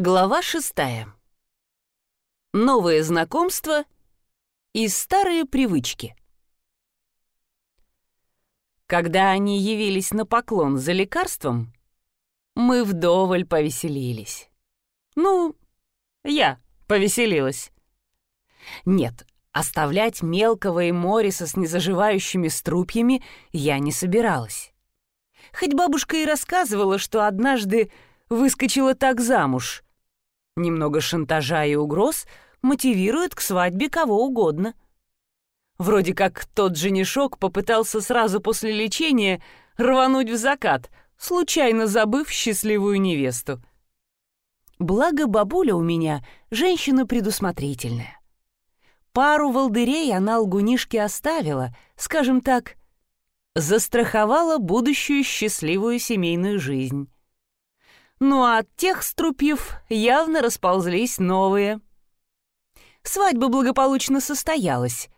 Глава шестая. Новые знакомства и старые привычки. Когда они явились на поклон за лекарством, мы вдоволь повеселились. Ну, я повеселилась. Нет, оставлять мелкого и Мориса с незаживающими струпьями я не собиралась. Хоть бабушка и рассказывала, что однажды выскочила так замуж — Немного шантажа и угроз мотивирует к свадьбе кого угодно. Вроде как тот женишок попытался сразу после лечения рвануть в закат, случайно забыв счастливую невесту. Благо бабуля у меня женщина предусмотрительная. Пару волдырей она лгунишке оставила, скажем так, застраховала будущую счастливую семейную жизнь. Ну а от тех струпьев явно расползлись новые. Свадьба благополучно состоялась.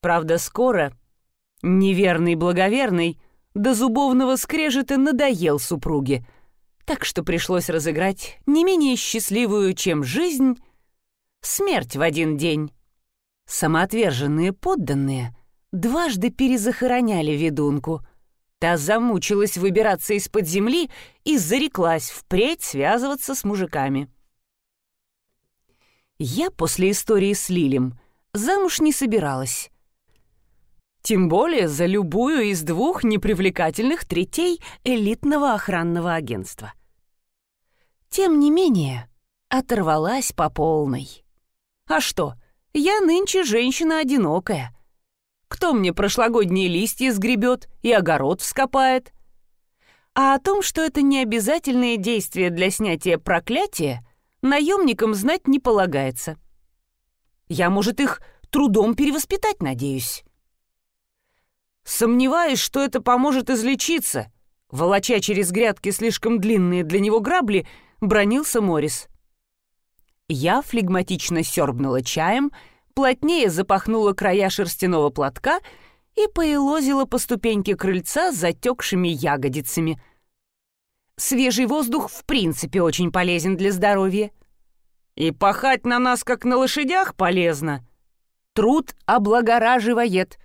Правда, скоро неверный благоверный до зубовного скрежета надоел супруге, так что пришлось разыграть не менее счастливую, чем жизнь, смерть в один день. Самоотверженные подданные дважды перезахороняли ведунку — Та замучилась выбираться из-под земли и зареклась впредь связываться с мужиками. Я после истории с Лилем замуж не собиралась. Тем более за любую из двух непривлекательных третей элитного охранного агентства. Тем не менее, оторвалась по полной. А что, я нынче женщина одинокая, кто мне прошлогодние листья сгребет и огород вскопает? А о том, что это не обязательные действия для снятия проклятия, наемникам знать не полагается. Я, может, их трудом перевоспитать надеюсь. Сомневаюсь, что это поможет излечиться. Волоча через грядки слишком длинные для него грабли, бронился Морис. Я флегматично сёрбнула чаем — плотнее запахнула края шерстяного платка и поелозила по ступеньке крыльца с затекшими ягодицами. Свежий воздух в принципе очень полезен для здоровья. И пахать на нас, как на лошадях, полезно. Труд облагораживает.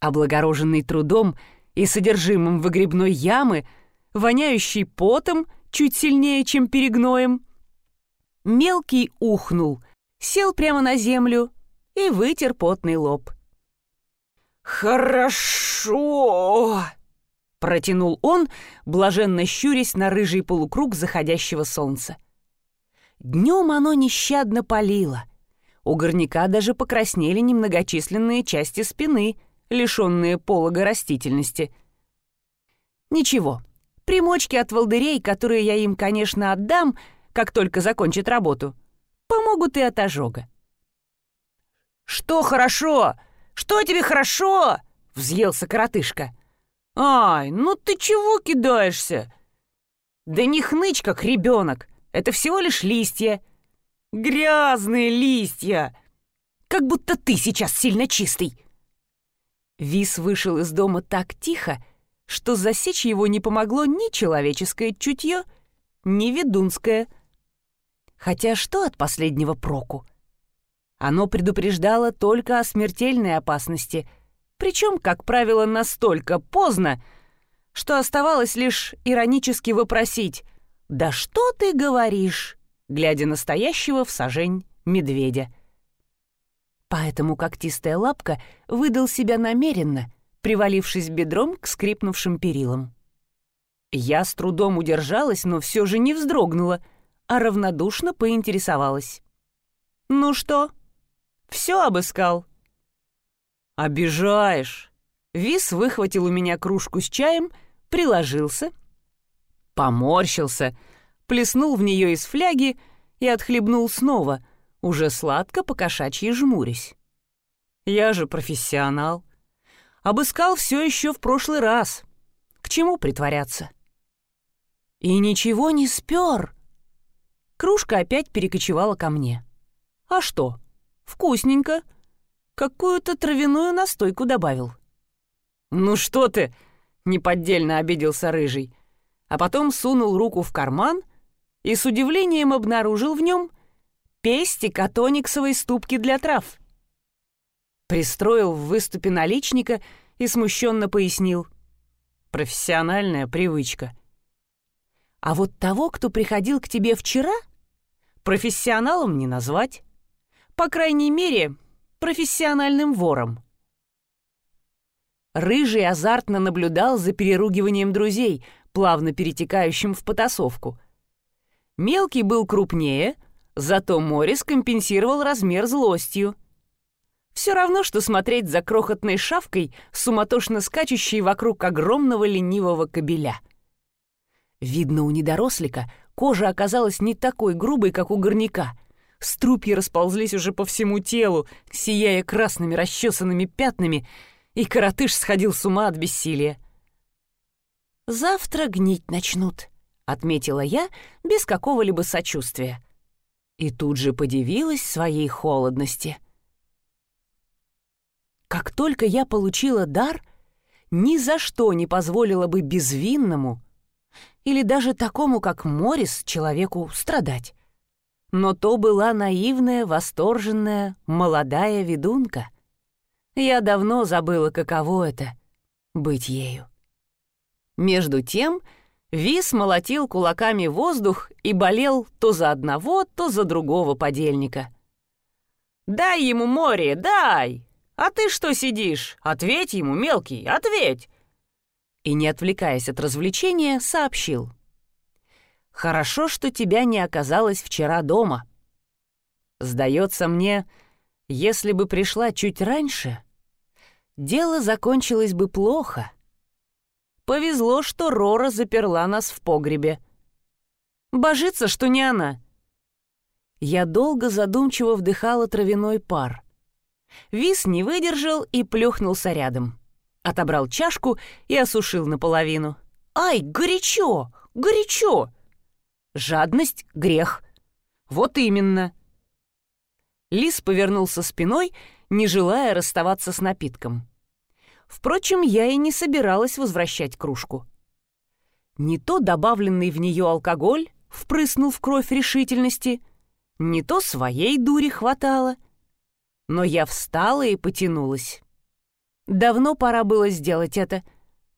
Облагороженный трудом и содержимым выгребной ямы, воняющий потом чуть сильнее, чем перегноем, мелкий ухнул — сел прямо на землю и вытер потный лоб. «Хорошо!» — протянул он, блаженно щурясь на рыжий полукруг заходящего солнца. Днем оно нещадно палило. У горняка даже покраснели немногочисленные части спины, лишенные полога растительности. Ничего, примочки от волдырей, которые я им, конечно, отдам, как только закончат работу, помогут и от ожога. «Что хорошо? Что тебе хорошо?» — взъелся коротышка. «Ай, ну ты чего кидаешься?» «Да не хнычь, как ребенок. Это всего лишь листья. Грязные листья. Как будто ты сейчас сильно чистый». Вис вышел из дома так тихо, что засечь его не помогло ни человеческое чутье, ни ведунское — Хотя что от последнего проку? Оно предупреждало только о смертельной опасности, причем, как правило, настолько поздно, что оставалось лишь иронически вопросить «Да что ты говоришь?» глядя настоящего в сажень медведя. Поэтому когтистая лапка выдал себя намеренно, привалившись бедром к скрипнувшим перилам. Я с трудом удержалась, но все же не вздрогнула — а равнодушно поинтересовалась. «Ну что, все обыскал?» «Обижаешь!» Вис выхватил у меня кружку с чаем, приложился, поморщился, плеснул в нее из фляги и отхлебнул снова, уже сладко покошачьи жмурясь. «Я же профессионал. Обыскал все еще в прошлый раз. К чему притворяться?» «И ничего не спер!» Кружка опять перекочевала ко мне. «А что? Вкусненько. Какую-то травяную настойку добавил». «Ну что ты!» — неподдельно обиделся Рыжий. А потом сунул руку в карман и с удивлением обнаружил в нем пестик от ониксовой ступки для трав. Пристроил в выступе наличника и смущенно пояснил. Профессиональная привычка. А вот того, кто приходил к тебе вчера, профессионалом не назвать. По крайней мере, профессиональным вором. Рыжий азартно наблюдал за переругиванием друзей, плавно перетекающим в потасовку. Мелкий был крупнее, зато Морис компенсировал размер злостью. Все равно, что смотреть за крохотной шавкой, суматошно скачущей вокруг огромного ленивого кобеля. Видно, у недорослика кожа оказалась не такой грубой, как у горняка. Струпья расползлись уже по всему телу, сияя красными расчесанными пятнами — и коротыш сходил с ума от бессилия. «Завтра гнить начнут», — отметила я без какого-либо сочувствия. И тут же подивилась своей холодности. Как только я получила дар, ни за что не позволила бы безвинному или даже такому, как Морис, человеку страдать. Но то была наивная, восторженная, молодая ведунка — я давно забыла, каково это — быть ею. Между тем, Вис молотил кулаками воздух и болел то за одного, то за другого подельника. «Дай ему море, дай! А ты что сидишь? Ответь ему, мелкий, ответь!» И, не отвлекаясь от развлечения, сообщил. «Хорошо, что тебя не оказалось вчера дома. Сдается мне, — если бы пришла чуть раньше, дело закончилось бы плохо. Повезло, что Рора заперла нас в погребе. Божится, что не она. Я долго задумчиво вдыхала травяной пар. Вис не выдержал и плюхнулся рядом. Отобрал чашку и осушил наполовину. «Ай, горячо! Горячо!» «Жадность — грех». «Вот именно!» Лис повернулся спиной, не желая расставаться с напитком. Впрочем, я и не собиралась возвращать кружку. Не то добавленный в нее алкоголь впрыснул в кровь решительности, не то своей дури хватало. Но я встала и потянулась. Давно пора было сделать это.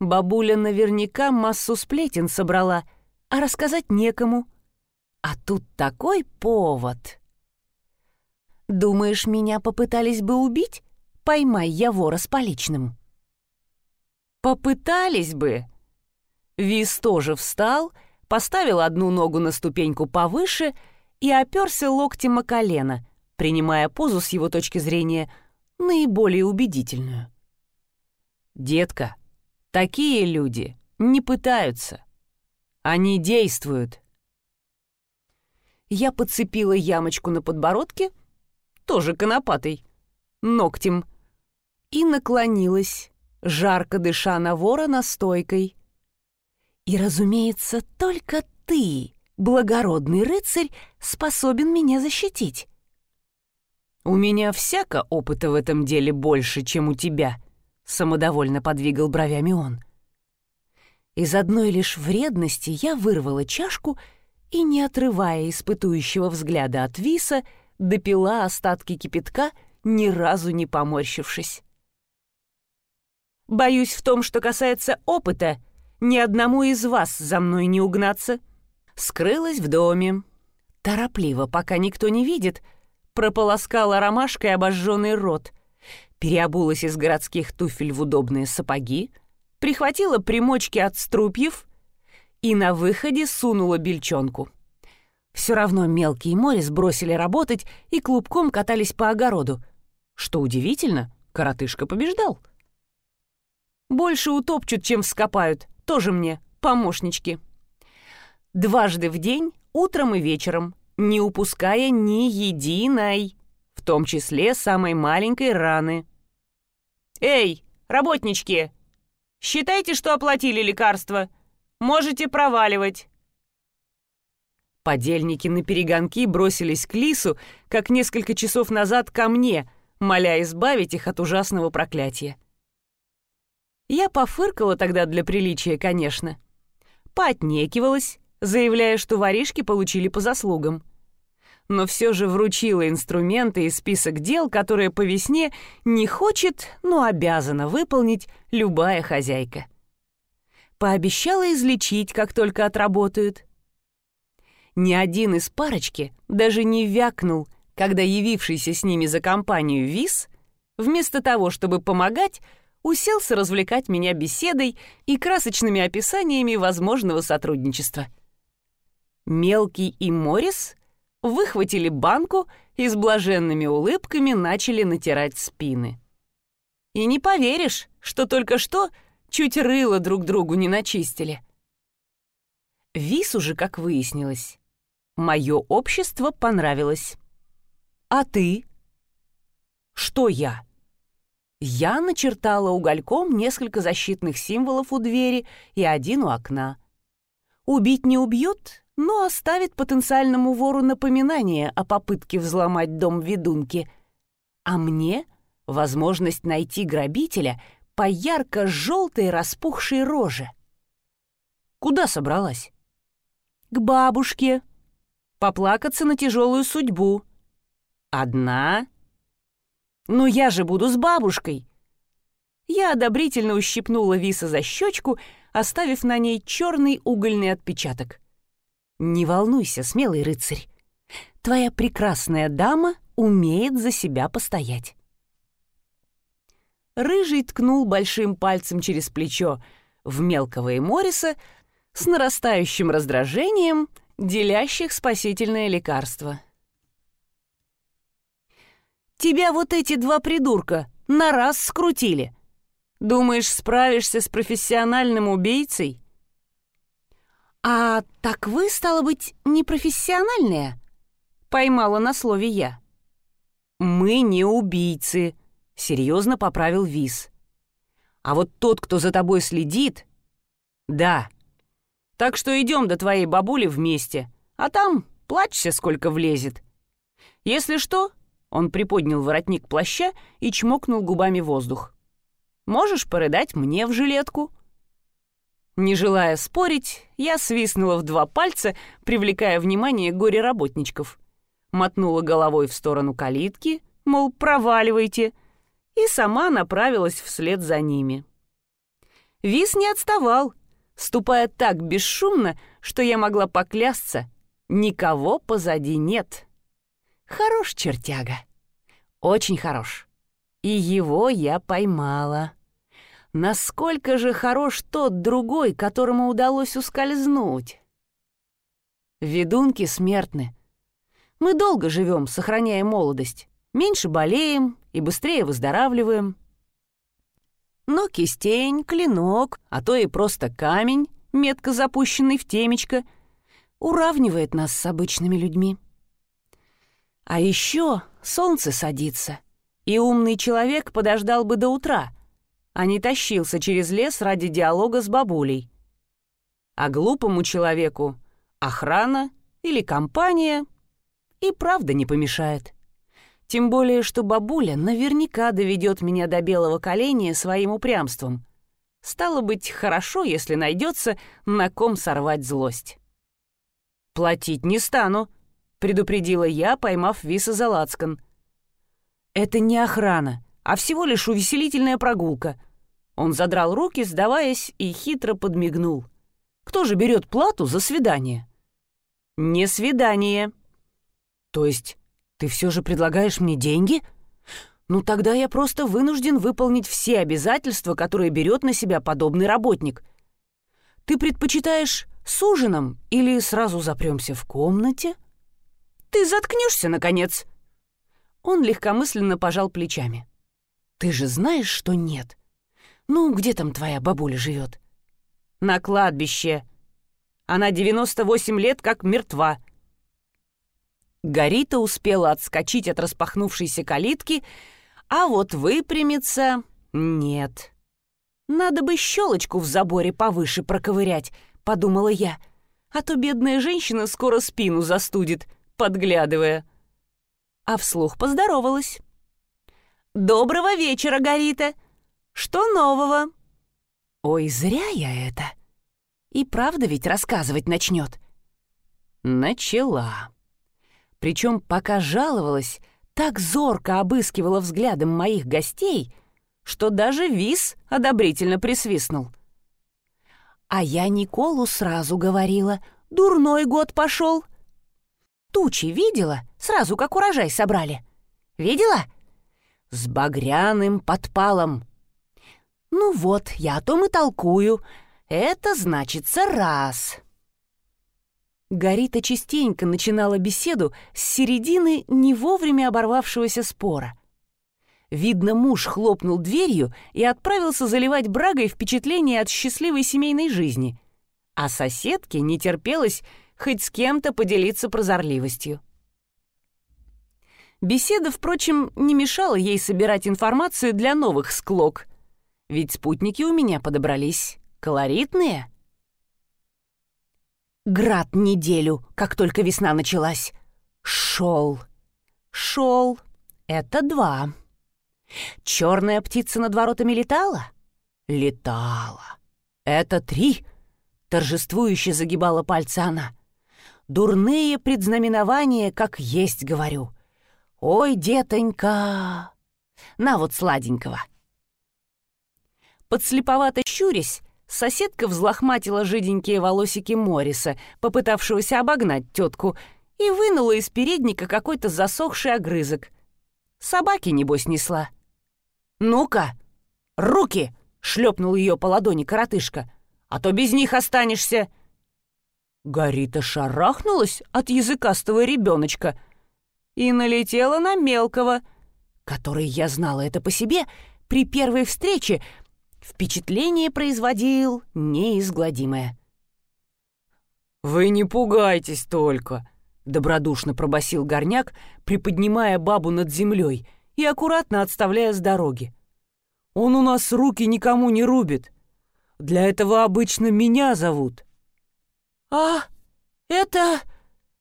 Бабуля наверняка массу сплетен собрала, а рассказать некому. А тут такой повод. Думаешь, меня попытались бы убить? Поймай я вора с поличным». «Попытались бы!» Вис тоже встал, поставил одну ногу на ступеньку повыше и оперся локтем о колено, принимая позу с его точки зрения наиболее убедительную. «Детка, такие люди не пытаются. Они действуют». Я подцепила ямочку на подбородке — тоже конопатый, ногтем, и наклонилась, жарко дыша на вора настойкой. «И, разумеется, только ты, благородный рыцарь, способен меня защитить». «У меня всяко опыта в этом деле больше, чем у тебя», — самодовольно подвигал бровями он. Из одной лишь вредности я вырвала чашку и, не отрывая испытующего взгляда от Виса, — допила остатки кипятка, ни разу не поморщившись. «Боюсь, в том, что касается опыта, ни одному из вас за мной не угнаться». Скрылась в доме. Торопливо, пока никто не видит, прополоскала ромашкой обожженный рот, переобулась из городских туфель в удобные сапоги, прихватила примочки от струпьев и на выходе сунула бельчонку. Все равно мелкие море сбросили работать и клубком катались по огороду. Что удивительно, коротышка побеждал. Больше утопчут, чем вскопают. Тоже мне помощнички. Дважды в день, утром и вечером, не упуская ни единой, том числе самой маленькой раны. «Эй, работнички! Считайте, что оплатили лекарство. Можете проваливать. Подельники на перегонки бросились к Лису, как несколько часов назад ко мне, моля избавить их от ужасного проклятия. Я пофыркала тогда для приличия, конечно. Поотнекивалась, заявляя, что воришки получили по заслугам. Но все же вручила инструменты и список дел, которые по весне не хочет, но обязана выполнить любая хозяйка. Пообещала излечить, как только отработают. Ни один из парочки даже не вякнул, когда явившийся с ними за компанию Вис, вместо того, чтобы помогать, уселся развлекать меня беседой и красочными описаниями возможного сотрудничества. Мелкий и Морис выхватили банку и с блаженными улыбками начали натирать спины. И не поверишь, что только что чуть рыло друг другу не начистили. Вису же, как выяснилось, мое общество понравилось. А ты? Что я? Я начертала угольком несколько защитных символов у двери и один у окна. Убить не убьет, но оставит потенциальному вору напоминание о попытке взломать дом ведунки. А мне — возможность найти грабителя по ярко-желтой распухшей роже. Куда собралась? К бабушке. Поплакаться на тяжелую судьбу. Одна? Но я же буду с бабушкой. Я одобрительно ущипнула Виса за щечку, оставив на ней черный угольный отпечаток. «Не волнуйся, смелый рыцарь. Твоя прекрасная дама умеет за себя постоять». Рыжий ткнул большим пальцем через плечо в мелкого и Морриса с нарастающим раздражением, делящих спасительное лекарство. «Тебя вот эти два придурка на раз скрутили. Думаешь, справишься с профессиональным убийцей?» «А так вы, стало быть, непрофессиональные?» — поймала на слове я. «Мы не убийцы», — серьезно поправил Виз. «А вот тот, кто за тобой следит...» «Да. Так что идем до твоей бабули вместе, а там плачься, сколько влезет. Если что...» Он приподнял воротник плаща и чмокнул губами воздух. «Можешь порыдать мне в жилетку?» Не желая спорить, я свистнула в два пальца, привлекая внимание горе-работничков. Мотнула головой в сторону калитки, мол, проваливайте — и сама направилась вслед за ними. Вис не отставал, ступая так бесшумно, что я могла поклясться, никого позади нет. Хорош чертяга, очень хорош. И его я поймала. Насколько же хорош тот другой, которому удалось ускользнуть. Ведунки смертны. Мы долго живем, сохраняя молодость. Меньше болеем и быстрее выздоравливаем. Но кистень, клинок, а то и просто камень, метко запущенный в темечко, уравнивает нас с обычными людьми. А еще солнце садится, и умный человек подождал бы до утра, а не тащился через лес ради диалога с бабулей. А глупому человеку охрана или компания и правда не помешает. Тем более, что бабуля наверняка доведет меня до белого коленя своим упрямством. Стало быть, хорошо, если найдется, на ком сорвать злость. «Платить не стану», — предупредила я, поймав Виса за лацкан. «Это не охрана, а всего лишь увеселительная прогулка». Он задрал руки, сдаваясь, и хитро подмигнул. «Кто же берет плату за свидание?» «Не свидание». «То есть ты все же предлагаешь мне деньги? Ну тогда я просто вынужден выполнить все обязательства, которые берет на себя подобный работник. Ты предпочитаешь с ужином или сразу запремся в комнате? Ты заткнешься, наконец!» Он легкомысленно пожал плечами. «Ты же знаешь, что нет. Ну, где там твоя бабуля живет?» «На кладбище. Она 98 лет как мертва. Горита успела отскочить от распахнувшейся калитки, а вот выпрямиться нет. «Надо бы щелочку в заборе повыше проковырять», — подумала я, «а то бедная женщина скоро спину застудит, подглядывая». А вслух поздоровалась. «Доброго вечера, Горита! Что нового?» «Ой, зря я это!» «И правда ведь рассказывать начнет. начала. Причем, пока жаловалась, так зорко обыскивала взглядом моих гостей, что даже Вис одобрительно присвистнул. А я Николу сразу говорила, дурной год пошел. Тучи видела, сразу как урожай собрали. Видела? С багряным подпалом. Ну вот, я о том и толкую. Это значится раз. Горита частенько начинала беседу с середины не вовремя оборвавшегося спора. Видно, муж хлопнул дверью и отправился заливать брагой впечатление от счастливой семейной жизни, а соседке не терпелось хоть с кем-то поделиться прозорливостью. Беседа, впрочем, не мешала ей собирать информацию для новых склок, ведь спутники у меня подобрались колоритные — Град неделю, как только весна началась. Шел. Шел. Это два. Черная птица над воротами летала? Летала. Это три. Торжествующе загибала пальцы она. Дурные предзнаменования, как есть, говорю. Ой, детонька. На вот сладенького. Подслеповато щурясь, Соседка взлохматила жиденькие волосики Морриса, попытавшегося обогнать тетку, и вынула из передника какой-то засохший огрызок. Собаки, небось, несла. «Ну-ка, руки!» — шлепнул ее по ладони коротышка. «А то без них останешься!» Горита шарахнулась от языкастого ребеночка и налетела на мелкого, который, я знала это по себе, при первой встрече Впечатление производил неизгладимое. «Вы не пугайтесь только», — добродушно пробасил горняк, приподнимая бабу над землей и аккуратно отставляя с дороги. «Он у нас руки никому не рубит. Для этого обычно меня зовут». «А, это...»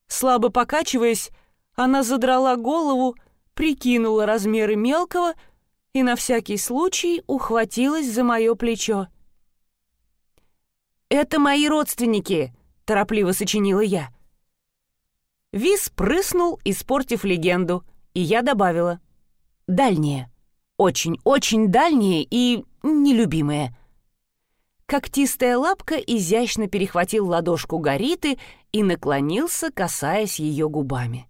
Слабо покачиваясь, она задрала голову, прикинула размеры мелкого — и на всякий случай ухватилась за мое плечо. «Это мои родственники», — торопливо сочинила я. Вис прыснул, испортив легенду, и я добавила. «Дальние. Очень-очень дальние и нелюбимые». Когтистая лапка изящно перехватил ладошку Гориты и наклонился, касаясь ее губами.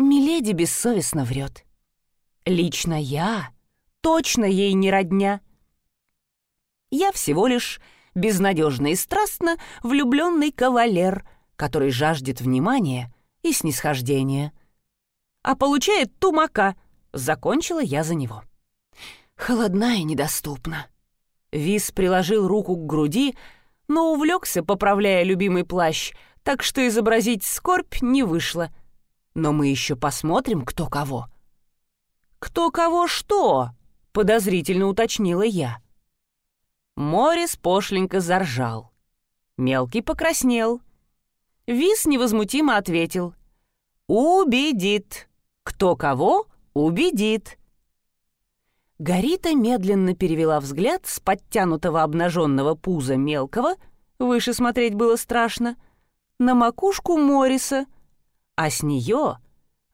Миледи бессовестно врет. Лично я точно ей не родня. Я всего лишь безнадежно и страстно влюбленный кавалер, который жаждет внимания и снисхождения. А получает тумака, закончила я за него. Холодна и недоступна. Вис приложил руку к груди, но увлекся, поправляя любимый плащ, так что изобразить скорбь не вышло. Но мы еще посмотрим, кто кого. «Кто кого что?» — подозрительно уточнила я. Морис пошленько заржал. Мелкий покраснел. Вис невозмутимо ответил. «Убедит. Кто кого убедит». Горита медленно перевела взгляд с подтянутого обнаженного пуза мелкого, выше смотреть было страшно, на макушку Мориса, а с нее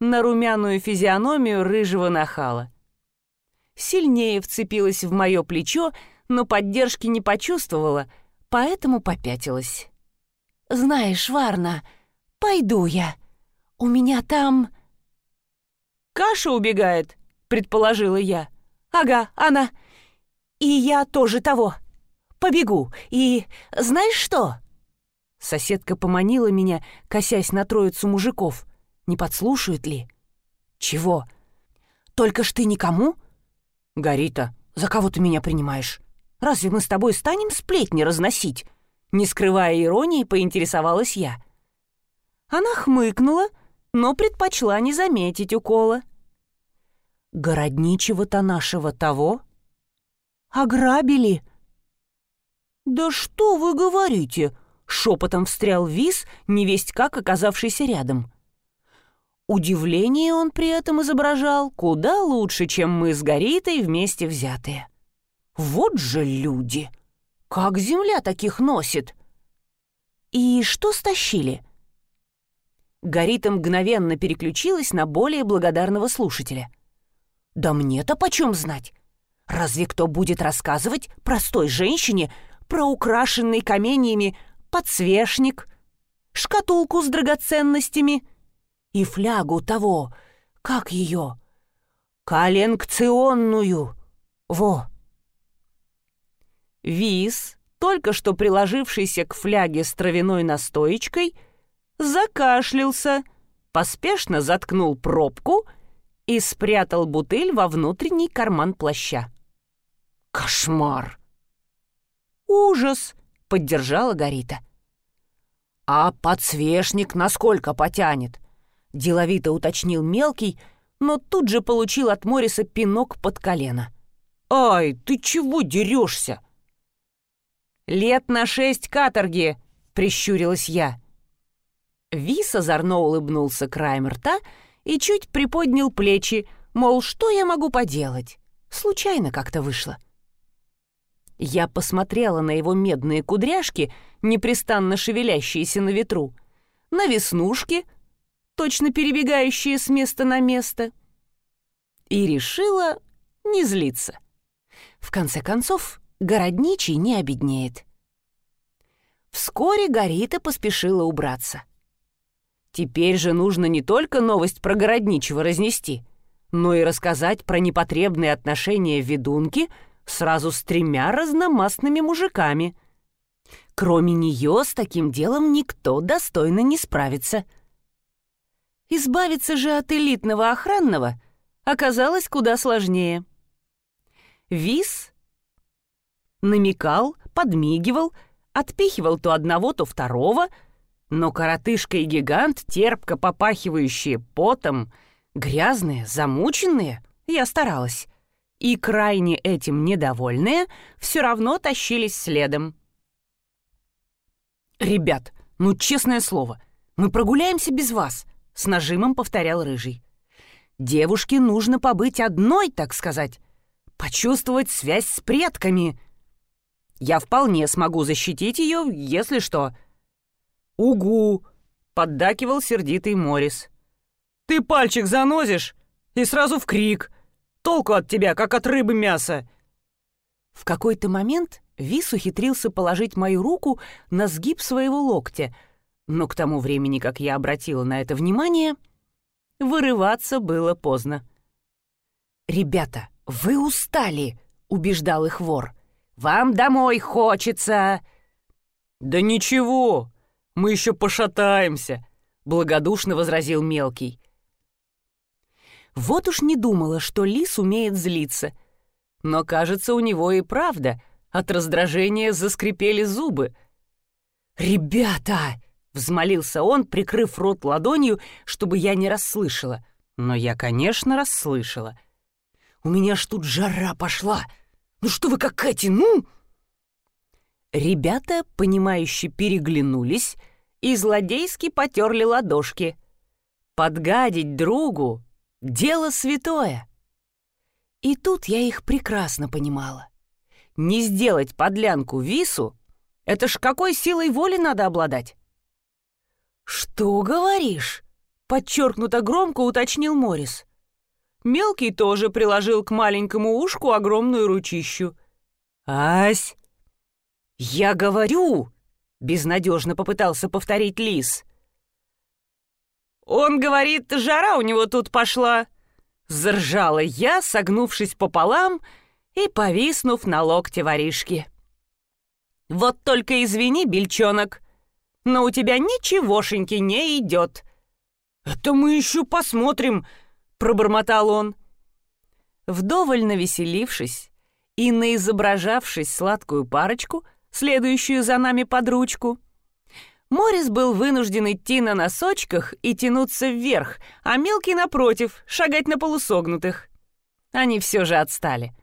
на румяную физиономию рыжего нахала. Сильнее вцепилась в мое плечо, но поддержки не почувствовала, поэтому попятилась. «Знаешь, Варна, пойду я. У меня там...» «Каша убегает», — предположила я. «Ага, она. И я тоже того. Побегу. И знаешь что?» Соседка поманила меня, косясь на троицу мужиков — не подслушают ли? Чего? Только ж ты никому? Горита, за кого ты меня принимаешь? Разве мы с тобой станем сплетни разносить? Не скрывая иронии, поинтересовалась я. Она хмыкнула, но предпочла не заметить укола. Городничего-то нашего того? Ограбили. Да что вы говорите? Шепотом встрял Вис, невесть как оказавшийся рядом. Удивление он при этом изображал куда лучше, чем мы с Горитой вместе взятые. Вот же люди! Как земля таких носит! И что стащили? Горита мгновенно переключилась на более благодарного слушателя. «Да мне-то почем знать? Разве кто будет рассказывать простой женщине про украшенный каменьями подсвечник, шкатулку с драгоценностями и флягу того, как ее, коленкционную, во!» Виз, только что приложившийся к фляге с травяной настоечкой, закашлялся, поспешно заткнул пробку и спрятал бутыль во внутренний карман плаща. «Кошмар!» «Ужас!» — поддержала Горита. «А подсвечник насколько потянет?» — деловито уточнил мелкий, но тут же получил от Мориса пинок под колено. «Ай, ты чего дерешься?» «Лет на шесть каторги!» — прищурилась я. Вис озорно улыбнулся краем рта и чуть приподнял плечи, мол, что я могу поделать? Случайно как-то вышло. Я посмотрела на его медные кудряшки, непрестанно шевелящиеся на ветру, на веснушки, точно перебегающие с места на место, и решила не злиться. В конце концов, городничий не обеднеет. Вскоре Горита поспешила убраться. Теперь же нужно не только новость про городничего разнести, но и рассказать про непотребные отношения ведунки сразу с тремя разномастными мужиками. Кроме нее с таким делом никто достойно не справится. Избавиться же от элитного охранного оказалось куда сложнее. Вис намекал, подмигивал, отпихивал то одного, то второго, но коротышка и гигант, терпко попахивающие потом, грязные, замученные, я старалась, и крайне этим недовольные, все равно тащились следом. «Ребят, ну честное слово, мы прогуляемся без вас», — с нажимом повторял Рыжий. «Девушке нужно побыть одной, так сказать, почувствовать связь с предками. Я вполне смогу защитить ее, если что». «Угу!» — поддакивал сердитый Морис. «Ты пальчик занозишь и сразу в крик. Толку от тебя, как от рыбы мяса!» В какой-то момент Вис ухитрился положить мою руку на сгиб своего локтя, но к тому времени, как я обратила на это внимание, вырываться было поздно. «Ребята, вы устали!» — убеждал их вор. Вам домой хочется!» «Да ничего, мы еще пошатаемся», — благодушно возразил мелкий. Вот уж не думала, что лис умеет злиться. Но, кажется, у него и правда от раздражения заскрипели зубы. «Ребята!» — взмолился он, прикрыв рот ладонью, чтобы я не расслышала. Но я, конечно, расслышала. «У меня ж тут жара пошла!» Ну что вы как эти, ну?» Ребята, понимающе переглянулись и злодейски потерли ладошки. Подгадить другу — дело святое. И тут я их прекрасно понимала. Не сделать подлянку вису — это ж какой силой воли надо обладать? «Что говоришь?» — подчеркнуто громко уточнил Морис. Мелкий тоже приложил к маленькому ушку огромную ручищу. «Ась!» «Я говорю!» — безнадежно попытался повторить лис. «Он говорит, жара у него тут пошла!» Заржала я, согнувшись пополам и повиснув на локте воришки. «Вот только извини, бельчонок, но у тебя ничегошеньки не идет!» «Это мы еще посмотрим!» — пробормотал он. Вдоволь навеселившись и наизображавшись сладкую парочку, следующую за нами под ручку, Морис был вынужден идти на носочках и тянуться вверх, а мелкий, напротив, шагать на полусогнутых. Они все же отстали.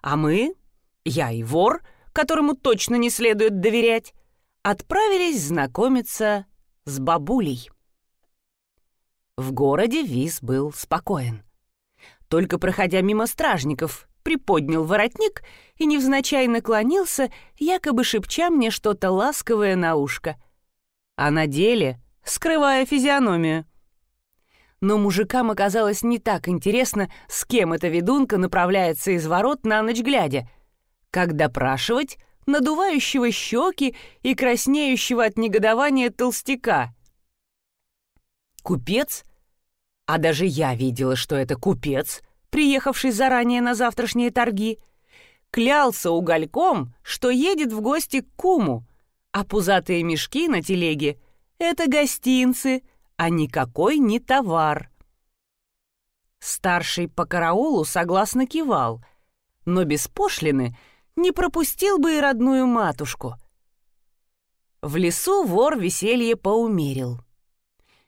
А мы, я и вор, которому точно не следует доверять, отправились знакомиться с бабулей. В городе Виз был спокоен. Только проходя мимо стражников, приподнял воротник и невзначай наклонился, якобы шепча мне что-то ласковое на ушко. А на деле скрывая физиономию. Но мужикам оказалось не так интересно, с кем эта ведунка направляется из ворот на ночь глядя, как допрашивать надувающего щеки и краснеющего от негодования толстяка. Купец? А даже я видела, что это купец, приехавший заранее на завтрашние торги, клялся угольком, что едет в гости к куму, а пузатые мешки на телеге — это гостинцы, а никакой не товар. Старший по караулу согласно кивал, но без пошлины не пропустил бы и родную матушку. В лесу вор веселье поумерил.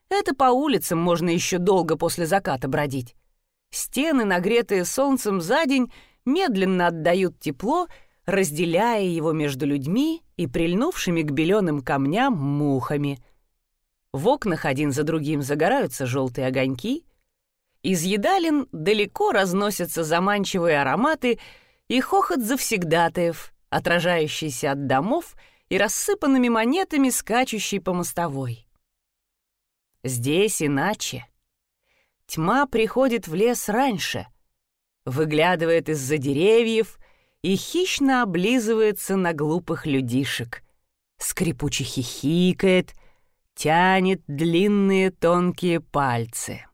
Это по улицам можно еще долго после заката бродить. Стены, нагретые солнцем за день, медленно отдают тепло, разделяя его между людьми и прильнувшими к беленым камням мухами. В окнах один за другим загораются желтые огоньки. Из едалин далеко разносятся заманчивые ароматы и хохот завсегдатаев, отражающийся от домов и рассыпанными монетами, скачущий по мостовой. Здесь иначе. Тьма приходит в лес раньше, выглядывает из-за деревьев и хищно облизывается на глупых людишек. Скрипуче хихикает, тянет длинные тонкие пальцы.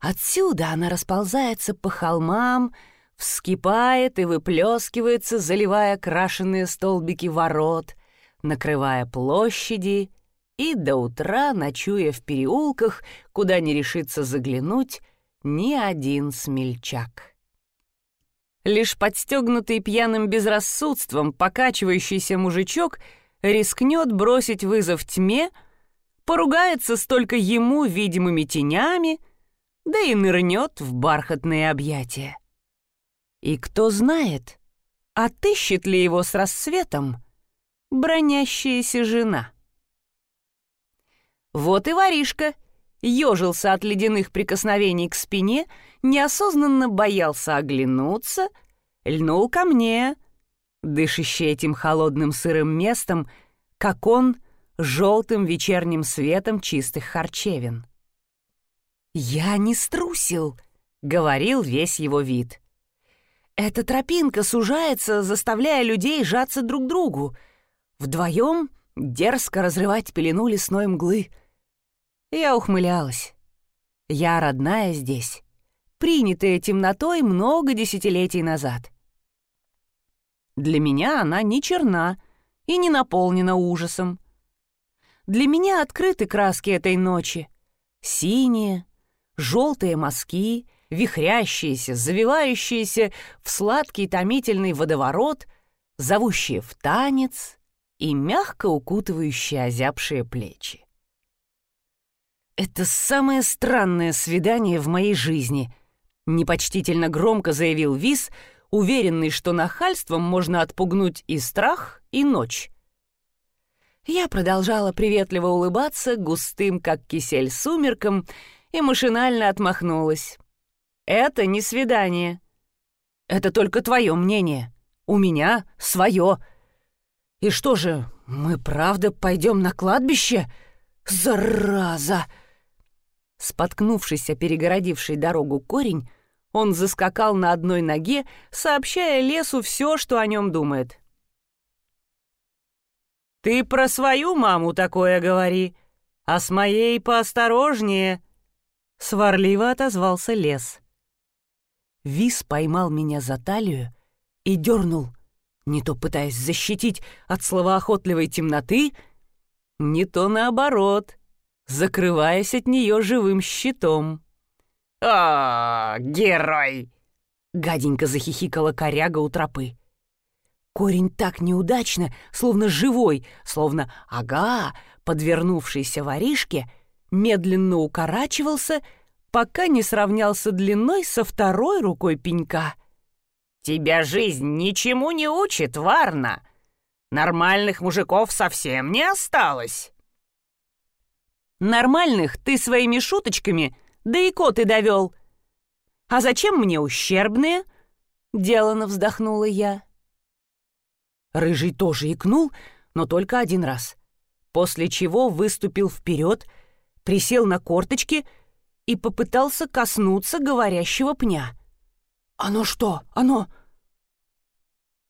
Отсюда она расползается по холмам, вскипает и выплескивается, заливая крашеные столбики ворот, накрывая площади и до утра ночуя в переулках, куда не решится заглянуть ни один смельчак. Лишь подстегнутый пьяным безрассудством покачивающийся мужичок рискнет бросить вызов тьме, поругается столько ему видимыми тенями, да и нырнет в бархатные объятия. И кто знает, отыщет ли его с рассветом бронящаяся жена. Вот и воришка ежился от ледяных прикосновений к спине, неосознанно боялся оглянуться, льнул ко мне, дышащий этим холодным сырым местом, как он желтым вечерним светом чистых харчевин. «Я не струсил», — говорил весь его вид. «Эта тропинка сужается, заставляя людей жаться друг к другу. Вдвоем дерзко разрывать пелену лесной мглы. Я ухмылялась. Я родная здесь, принятая темнотой много десятилетий назад. Для меня она не черна и не наполнена ужасом. Для меня открыты краски этой ночи. Синие, желтые мазки, вихрящиеся, завивающиеся в сладкий томительный водоворот, зовущие в танец — и мягко укутывающие озябшие плечи. «Это самое странное свидание в моей жизни», — непочтительно громко заявил Вис, уверенный, что нахальством можно отпугнуть и страх, и ночь. Я продолжала приветливо улыбаться густым, как кисель, сумерком и машинально отмахнулась. «Это не свидание. Это только твое мнение. У меня свое», и что же, мы правда пойдем на кладбище? Зараза!» Споткнувшись о перегородивший дорогу корень, он заскакал на одной ноге, сообщая лесу все, что о нем думает. «Ты про свою маму такое говори, а с моей поосторожнее!» Сварливо отозвался лес. Вис поймал меня за талию и дернул, не то пытаясь защитить от словоохотливой темноты, не то наоборот, закрываясь от нее живым щитом. «О, герой!» — гаденько захихикала коряга у тропы. Корень так неудачно, словно живой, словно «ага», подвернувшийся воришке, медленно укорачивался, пока не сравнялся длиной со второй рукой пенька — Тебя жизнь ничему не учит, Варна. Нормальных мужиков совсем не осталось. Нормальных ты своими шуточками, да и коты довел. А зачем мне ущербные? Делано вздохнула я. Рыжий тоже икнул, но только один раз. после чего выступил вперед, присел на корточки и попытался коснуться говорящего пня. «Оно что? Оно...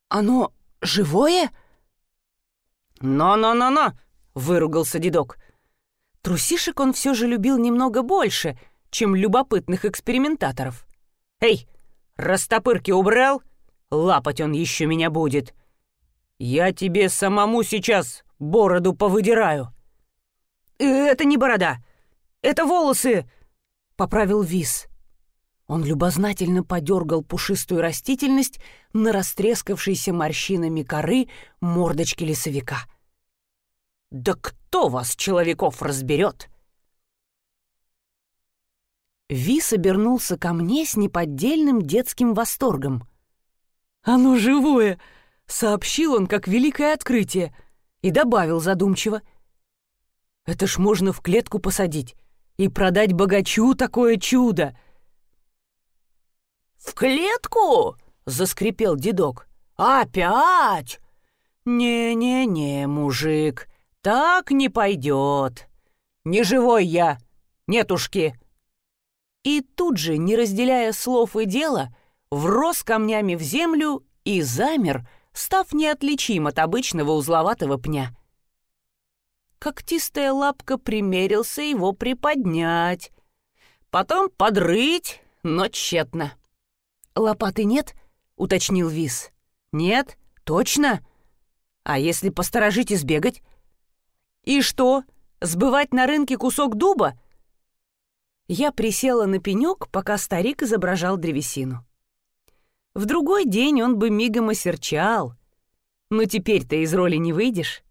оно живое?» «Но-но-но-но!» — выругался дедок. Трусишек он все же любил немного больше, чем любопытных экспериментаторов. «Эй, растопырки убрал? Лапать он еще меня будет. Я тебе самому сейчас бороду повыдираю». «Э, «Это не борода, это волосы!» — поправил Вис. Он любознательно подергал пушистую растительность на растрескавшейся морщинами коры мордочки лесовика. «Да кто вас, человеков, разберет?» Вис обернулся ко мне с неподдельным детским восторгом. «Оно живое!» — сообщил он как великое открытие и добавил задумчиво. «Это ж можно в клетку посадить и продать богачу такое чудо!» «В клетку?» — заскрипел дедок. «Опять?» «Не-не-не, мужик, так не пойдет. Не живой я, нетушки!» И тут же, не разделяя слов и дела, врос камнями в землю и замер, став неотличим от обычного узловатого пня. Когтистая лапка примерился его приподнять, потом подрыть, но тщетно. «Лопаты нет?» — уточнил Вис. «Нет? Точно? А если посторожить и сбегать?» «И что, сбывать на рынке кусок дуба?» Я присела на пенек, пока старик изображал древесину. В другой день он бы мигом осерчал. Но теперь-то из роли не выйдешь.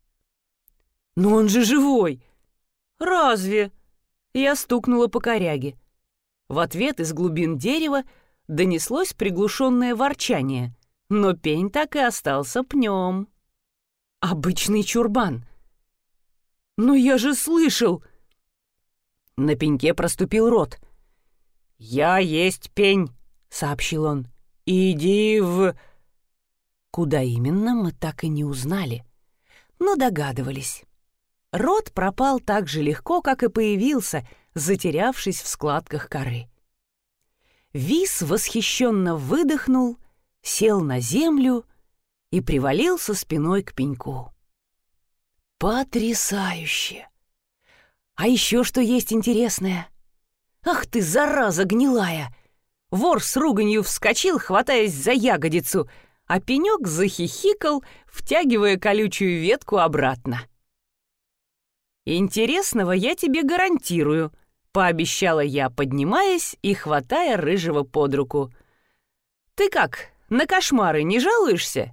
«Но он же живой!» «Разве?» Я стукнула по коряге. В ответ из глубин дерева донеслось приглушенное ворчание, но пень так и остался пнем. Обычный чурбан. «Но я же слышал!» На пеньке проступил рот. «Я есть пень», — сообщил он. «Иди в...» Куда именно, мы так и не узнали, но догадывались. Рот пропал так же легко, как и появился, затерявшись в складках коры. Вис восхищенно выдохнул, сел на землю и привалился спиной к пеньку. «Потрясающе! А еще что есть интересное? Ах ты, зараза гнилая!» Вор с руганью вскочил, хватаясь за ягодицу, а пенек захихикал, втягивая колючую ветку обратно. «Интересного я тебе гарантирую», пообещала я, поднимаясь и хватая рыжего под руку. «Ты как, на кошмары не жалуешься?»